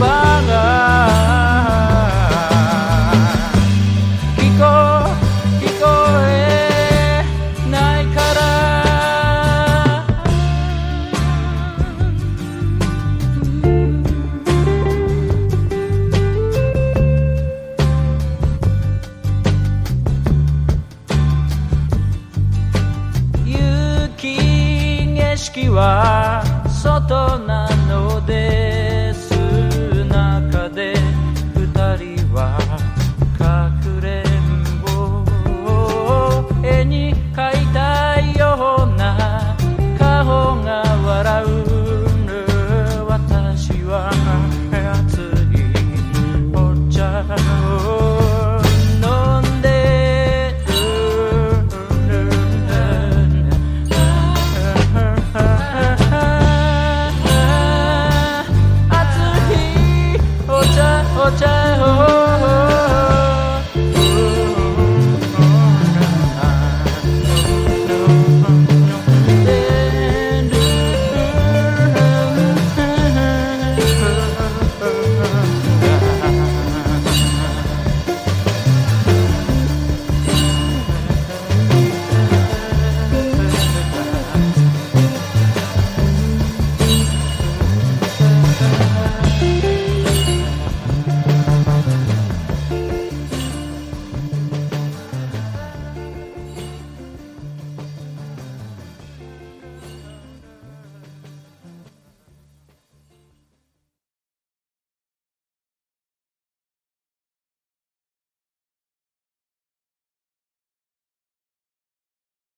黙色は外なので noche.